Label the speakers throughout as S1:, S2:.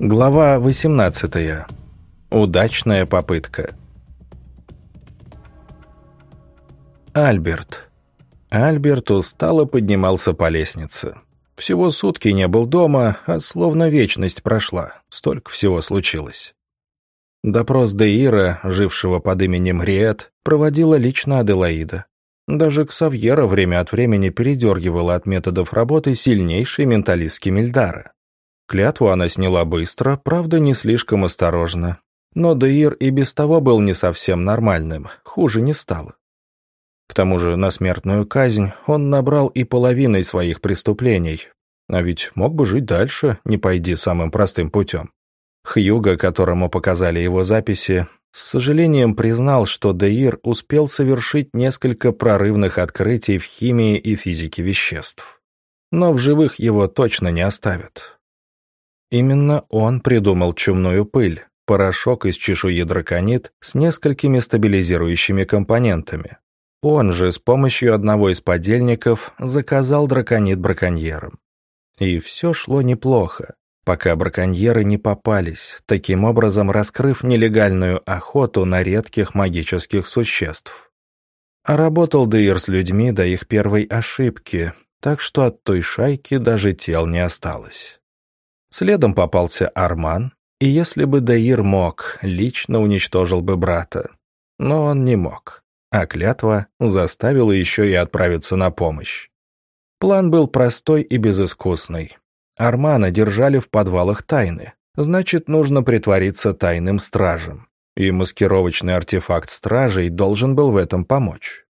S1: Глава 18. Удачная попытка. Альберт. Альберт устало поднимался по лестнице. Всего сутки не был дома, а словно вечность прошла. Столько всего случилось. Допрос Деира, жившего под именем Риет, проводила лично Аделаида. Даже Ксавьера время от времени передергивала от методов работы сильнейший менталистский Мильдара. Клятву она сняла быстро, правда, не слишком осторожно. Но Деир и без того был не совсем нормальным, хуже не стало. К тому же на смертную казнь он набрал и половиной своих преступлений, а ведь мог бы жить дальше, не пойди самым простым путем. Хьюга, которому показали его записи, с сожалением признал, что Деир успел совершить несколько прорывных открытий в химии и физике веществ. Но в живых его точно не оставят. Именно он придумал чумную пыль, порошок из чешуи драконит с несколькими стабилизирующими компонентами. Он же с помощью одного из подельников заказал драконит браконьерам. И все шло неплохо, пока браконьеры не попались, таким образом раскрыв нелегальную охоту на редких магических существ. А работал Дейр с людьми до их первой ошибки, так что от той шайки даже тел не осталось. Следом попался Арман, и если бы Даир мог, лично уничтожил бы брата. Но он не мог, а клятва заставила еще и отправиться на помощь. План был простой и безыскусный. Армана держали в подвалах тайны, значит, нужно притвориться тайным стражем. И маскировочный артефакт стражей должен был в этом помочь.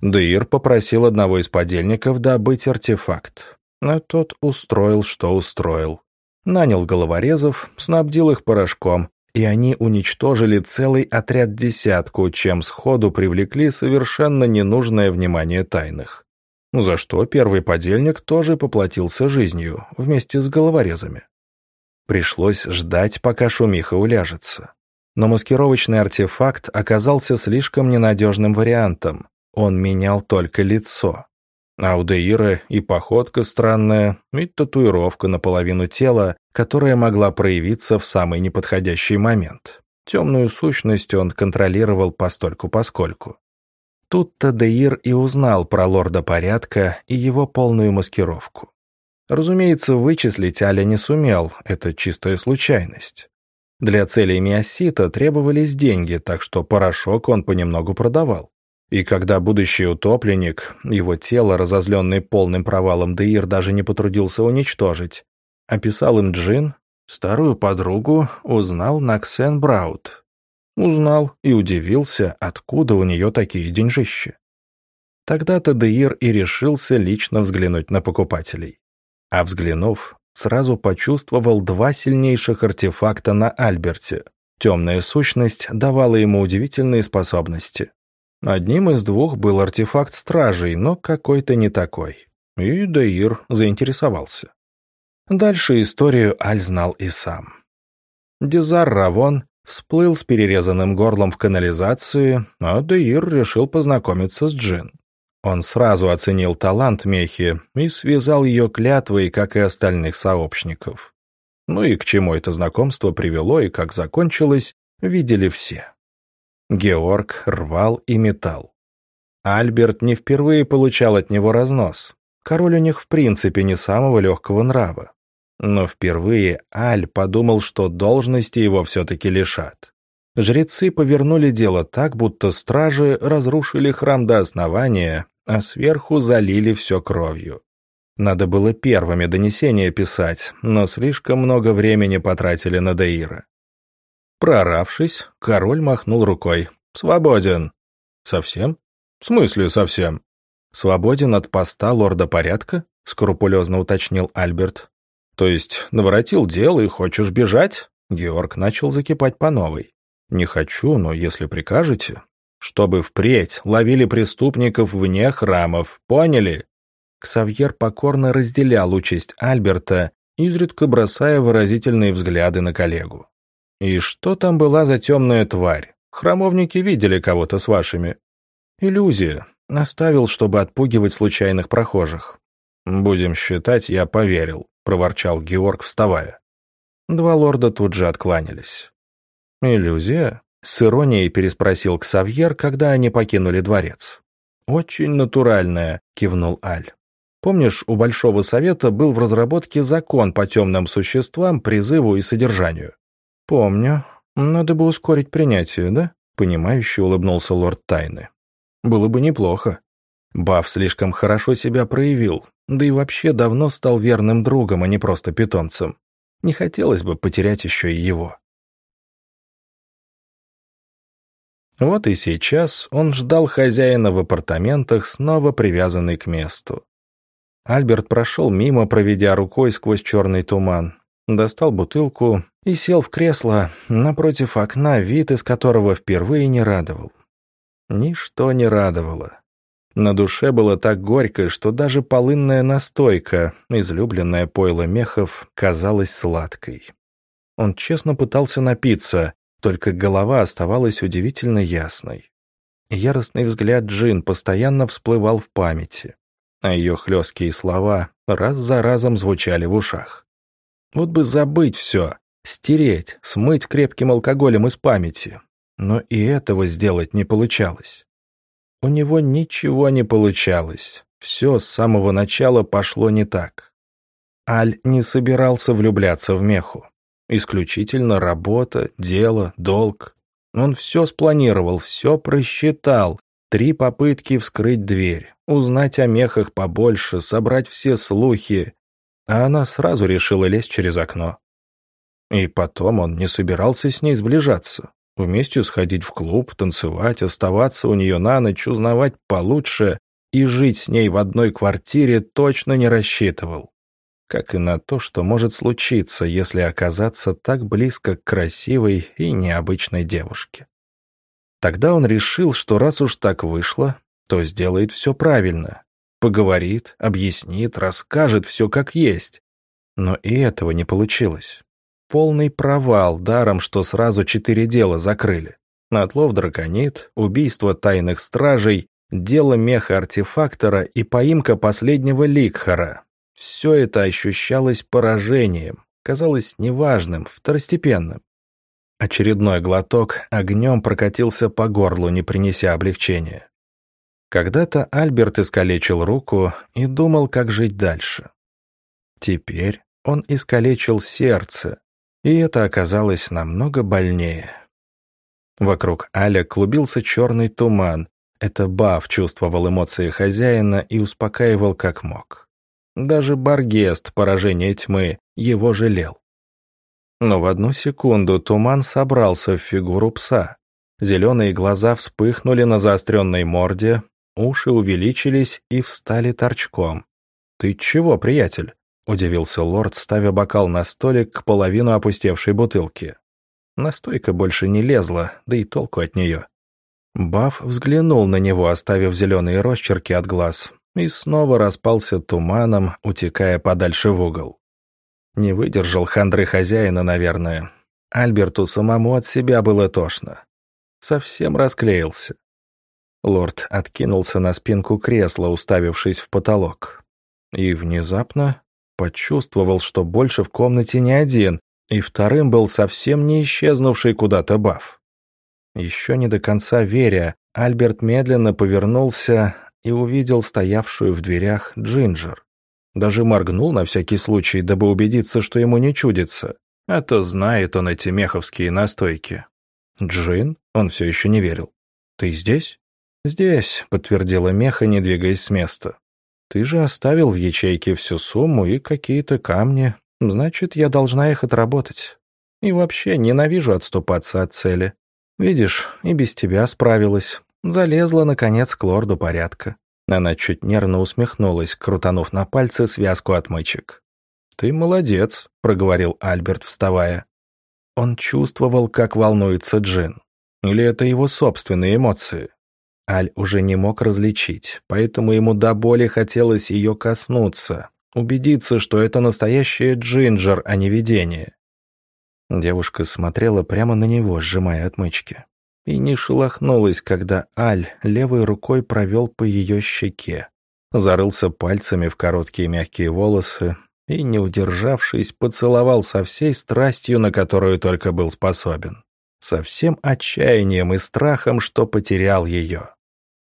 S1: Даир попросил одного из подельников добыть артефакт, а тот устроил, что устроил нанял головорезов, снабдил их порошком, и они уничтожили целый отряд десятку, чем сходу привлекли совершенно ненужное внимание тайных. За что первый подельник тоже поплатился жизнью вместе с головорезами. Пришлось ждать, пока шумиха уляжется. Но маскировочный артефакт оказался слишком ненадежным вариантом. Он менял только лицо. А у Деира и походка странная, и татуировка наполовину тела, которая могла проявиться в самый неподходящий момент. Темную сущность он контролировал постольку-поскольку. Тут-то Деир и узнал про лорда порядка и его полную маскировку. Разумеется, вычислить Аля не сумел, это чистая случайность. Для целей Миосита требовались деньги, так что порошок он понемногу продавал. И когда будущий утопленник, его тело, разозленный полным провалом Деир, даже не потрудился уничтожить, описал им Джин, старую подругу узнал Наксен Браут. Узнал и удивился, откуда у нее такие деньжища. Тогда-то Деир и решился лично взглянуть на покупателей. А взглянув, сразу почувствовал два сильнейших артефакта на Альберте. Темная сущность давала ему удивительные способности. Одним из двух был артефакт стражей, но какой-то не такой. И Даир заинтересовался. Дальше историю Аль знал и сам. Дизар Равон всплыл с перерезанным горлом в канализации, а Даир решил познакомиться с Джин. Он сразу оценил талант Мехи и связал ее клятвой, как и остальных сообщников. Ну и к чему это знакомство привело и как закончилось, видели все. Георг рвал и метал. Альберт не впервые получал от него разнос. Король у них в принципе не самого легкого нрава. Но впервые Аль подумал, что должности его все-таки лишат. Жрецы повернули дело так, будто стражи разрушили храм до основания, а сверху залили все кровью. Надо было первыми донесения писать, но слишком много времени потратили на Деира. Прооравшись, король махнул рукой. «Свободен». «Совсем? В смысле совсем?» «Свободен от поста лорда порядка?» — скрупулезно уточнил Альберт. «То есть наворотил дело и хочешь бежать?» Георг начал закипать по новой. «Не хочу, но если прикажете...» «Чтобы впредь ловили преступников вне храмов, поняли?» Ксавьер покорно разделял участь Альберта, изредка бросая выразительные взгляды на коллегу. И что там была за темная тварь? Храмовники видели кого-то с вашими. Иллюзия. Оставил, чтобы отпугивать случайных прохожих. «Будем считать, я поверил», — проворчал Георг, вставая. Два лорда тут же откланялись. «Иллюзия?» — с иронией переспросил Ксавьер, когда они покинули дворец. «Очень натуральная», — кивнул Аль. «Помнишь, у Большого Совета был в разработке закон по темным существам, призыву и содержанию?» «Помню. Надо бы ускорить принятие, да?» — понимающе улыбнулся лорд Тайны. «Было бы неплохо. Баф слишком хорошо себя проявил, да и вообще давно стал верным другом, а не просто питомцем. Не хотелось бы потерять еще и его». Вот и сейчас он ждал хозяина в апартаментах, снова привязанный к месту. Альберт прошел мимо, проведя рукой сквозь черный туман, достал бутылку и сел в кресло напротив окна, вид из которого впервые не радовал. Ничто не радовало. На душе было так горько, что даже полынная настойка, излюбленная пойло мехов, казалась сладкой. Он честно пытался напиться, только голова оставалась удивительно ясной. Яростный взгляд Джин постоянно всплывал в памяти, а ее хлесткие слова раз за разом звучали в ушах. Вот бы забыть все, стереть, смыть крепким алкоголем из памяти. Но и этого сделать не получалось. У него ничего не получалось. Все с самого начала пошло не так. Аль не собирался влюбляться в Меху. Исключительно работа, дело, долг. Он все спланировал, все просчитал. Три попытки вскрыть дверь, узнать о мехах побольше, собрать все слухи. А она сразу решила лезть через окно. И потом он не собирался с ней сближаться. Вместе сходить в клуб, танцевать, оставаться у нее на ночь, узнавать получше и жить с ней в одной квартире точно не рассчитывал как и на то, что может случиться, если оказаться так близко к красивой и необычной девушке. Тогда он решил, что раз уж так вышло, то сделает все правильно. Поговорит, объяснит, расскажет все как есть. Но и этого не получилось. Полный провал, даром, что сразу четыре дела закрыли. Отлов драконит, убийство тайных стражей, дело меха-артефактора и поимка последнего Ликхара, все это ощущалось поражением, казалось неважным, второстепенным. Очередной глоток огнем прокатился по горлу, не принеся облегчения. Когда-то Альберт искалечил руку и думал, как жить дальше. Теперь он искалечил сердце, и это оказалось намного больнее. Вокруг Аля клубился черный туман. Это Баф чувствовал эмоции хозяина и успокаивал как мог. Даже Баргест, поражение тьмы, его жалел. Но в одну секунду туман собрался в фигуру пса. Зеленые глаза вспыхнули на заостренной морде, уши увеличились и встали торчком. «Ты чего, приятель?» — удивился лорд, ставя бокал на столик к половину опустевшей бутылки. Настойка больше не лезла, да и толку от нее. Баф взглянул на него, оставив зеленые росчерки от глаз, и снова распался туманом, утекая подальше в угол. Не выдержал хандры хозяина, наверное. Альберту самому от себя было тошно. Совсем расклеился. Лорд откинулся на спинку кресла, уставившись в потолок. И внезапно почувствовал, что больше в комнате не один, и вторым был совсем не исчезнувший куда-то баф. Еще не до конца веря, Альберт медленно повернулся, и увидел стоявшую в дверях Джинджер. Даже моргнул на всякий случай, дабы убедиться, что ему не чудится. А то знает он эти меховские настойки. «Джин?» Он все еще не верил. «Ты здесь?» «Здесь», — подтвердила Меха, не двигаясь с места. «Ты же оставил в ячейке всю сумму и какие-то камни. Значит, я должна их отработать. И вообще ненавижу отступаться от цели. Видишь, и без тебя справилась. Залезла, наконец, к лорду порядка. Она чуть нервно усмехнулась, крутанув на пальце связку отмычек. «Ты молодец», — проговорил Альберт, вставая. Он чувствовал, как волнуется Джин. Или это его собственные эмоции? Аль уже не мог различить, поэтому ему до боли хотелось ее коснуться, убедиться, что это настоящая Джинджер, а не видение. Девушка смотрела прямо на него, сжимая отмычки и не шелохнулась, когда Аль левой рукой провел по ее щеке. Зарылся пальцами в короткие мягкие волосы, и, не удержавшись, поцеловал со всей страстью, на которую только был способен. Со всем отчаянием и страхом, что потерял ее.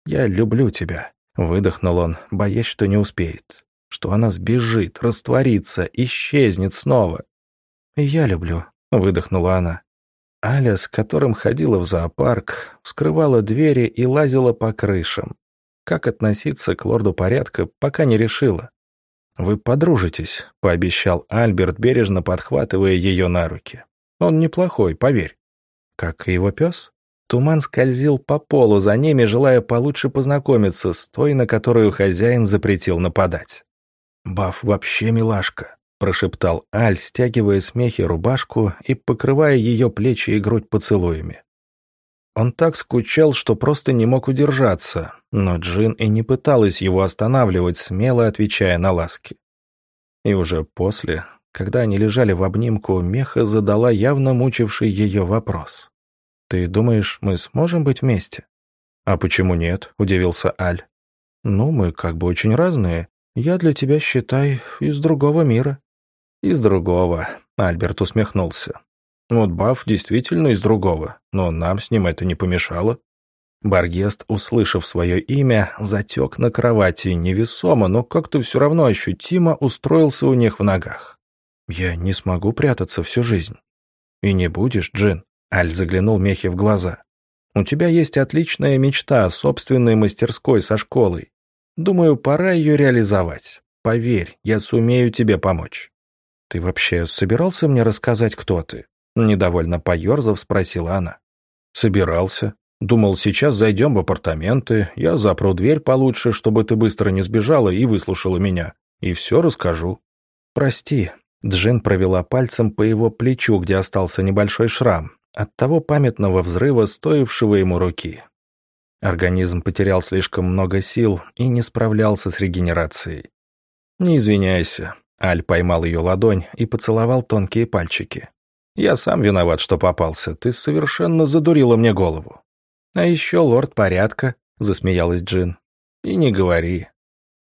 S1: «Я люблю тебя», — выдохнул он, боясь, что не успеет. Что она сбежит, растворится, исчезнет снова. «И я люблю», — выдохнула она. Аля, с которым ходила в зоопарк, вскрывала двери и лазила по крышам. Как относиться к лорду порядка, пока не решила. «Вы подружитесь», — пообещал Альберт, бережно подхватывая ее на руки. «Он неплохой, поверь». Как и его пес? Туман скользил по полу за ними, желая получше познакомиться с той, на которую хозяин запретил нападать. «Баф вообще милашка», — прошептал Аль, стягивая с мехи рубашку и покрывая ее плечи и грудь поцелуями. Он так скучал, что просто не мог удержаться, но Джин и не пыталась его останавливать, смело отвечая на ласки. И уже после, когда они лежали в обнимку, Меха задала явно мучивший ее вопрос. «Ты думаешь, мы сможем быть вместе?» «А почему нет?» — удивился Аль. «Ну, мы как бы очень разные. Я для тебя, считай, из другого мира». «Из другого», — Альберт усмехнулся. Вот Баф действительно из другого, но нам с ним это не помешало. Баргест, услышав свое имя, затек на кровати невесомо, но как-то все равно ощутимо устроился у них в ногах. «Я не смогу прятаться всю жизнь». «И не будешь, Джин», — Аль заглянул Мехе в глаза. «У тебя есть отличная мечта о собственной мастерской со школой. Думаю, пора ее реализовать. Поверь, я сумею тебе помочь». «Ты вообще собирался мне рассказать, кто ты?» Недовольно поерзав, спросила она. «Собирался. Думал, сейчас зайдем в апартаменты, я запру дверь получше, чтобы ты быстро не сбежала и выслушала меня. И все расскажу». «Прости». Джин провела пальцем по его плечу, где остался небольшой шрам, от того памятного взрыва, стоившего ему руки. Организм потерял слишком много сил и не справлялся с регенерацией. «Не извиняйся». Аль поймал ее ладонь и поцеловал тонкие пальчики. Я сам виноват, что попался. Ты совершенно задурила мне голову. А еще лорд порядка, засмеялась Джин. И не говори.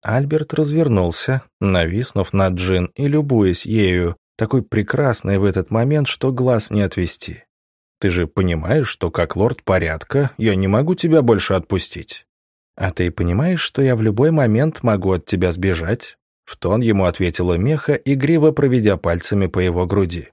S1: Альберт развернулся, нависнув над Джин и любуясь ею, такой прекрасной в этот момент, что глаз не отвести. Ты же понимаешь, что как лорд порядка я не могу тебя больше отпустить. А ты понимаешь, что я в любой момент могу от тебя сбежать? В тон ему ответила Меха, игриво проведя пальцами по его груди.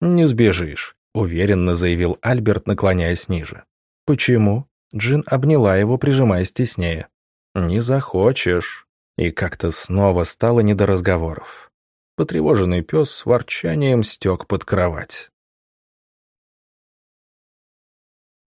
S1: «Не сбежишь», — уверенно заявил Альберт, наклоняясь ниже. «Почему?» Джин обняла его, прижимаясь теснее. «Не захочешь». И как-то снова стало не до разговоров. Потревоженный пес с ворчанием стек под кровать.